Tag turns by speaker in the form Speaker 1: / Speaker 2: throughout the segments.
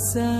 Speaker 1: terpaksa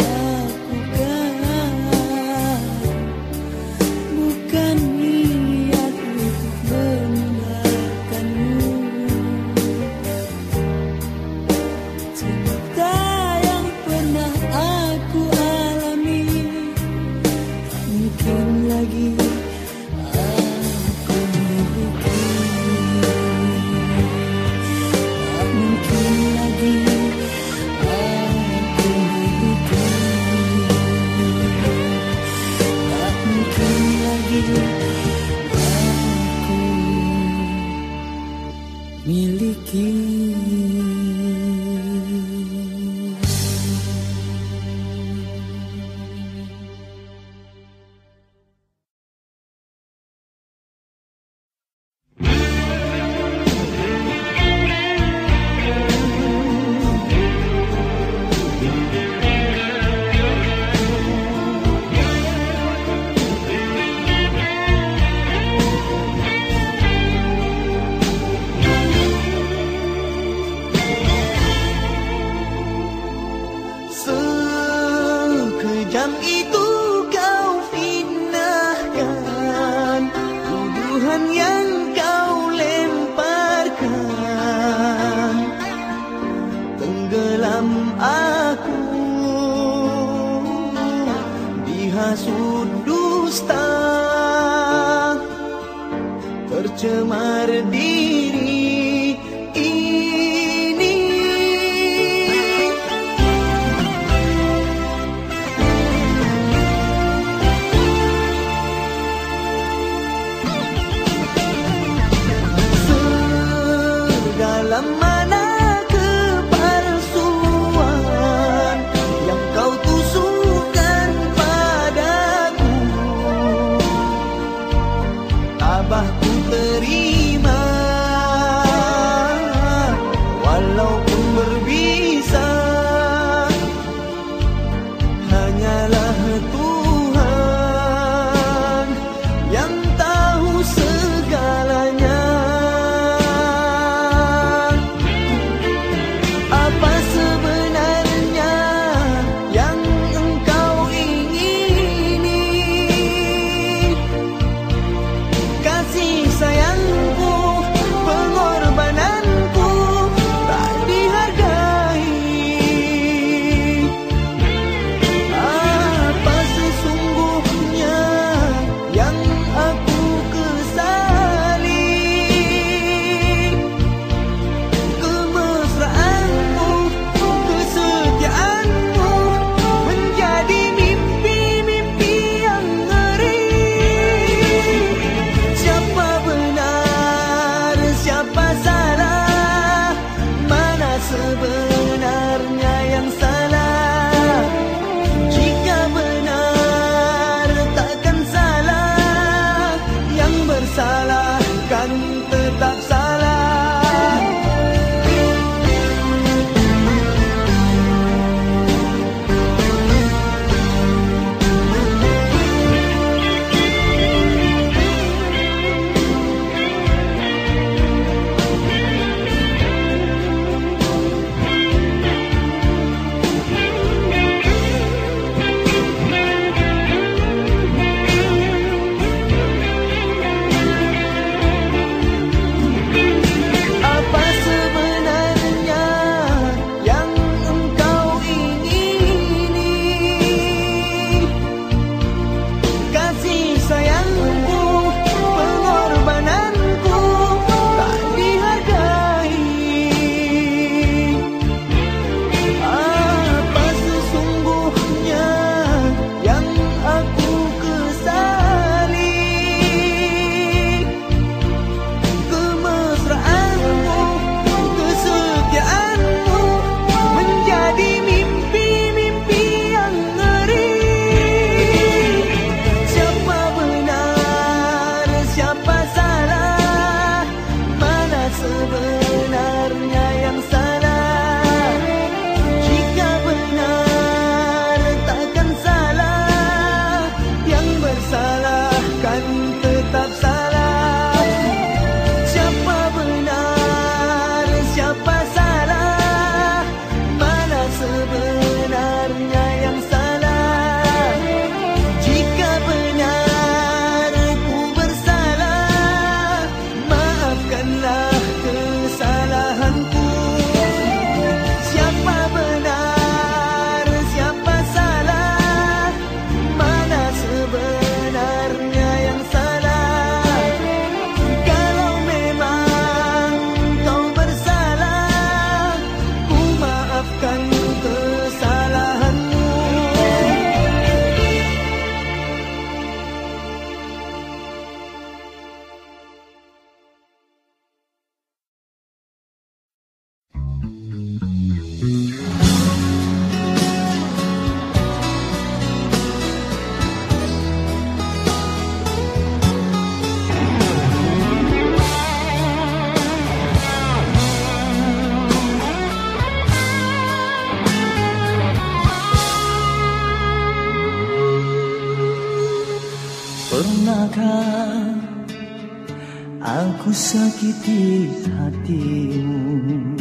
Speaker 1: hatimu.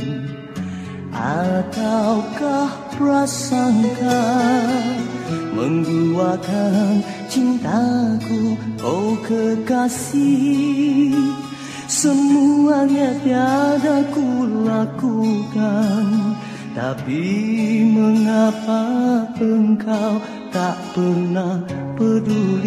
Speaker 1: Ataukah prasangka Mengguakan cintaku? Oh kekasih Semuanya tiada ku lakukan. Tapi mengapa engkau tak pernah peduli?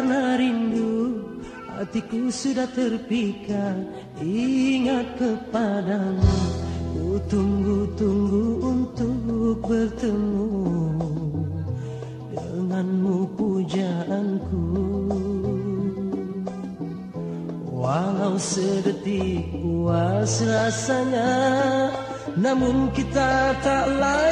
Speaker 1: karena rindu Hatiku sudah terpikat Ingat kepadamu. Ku tunggu-tunggu untuk bertemu Denganmu pujaanku. Walau sedetik puas rasanya Namun kita tak lain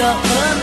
Speaker 1: tak pandang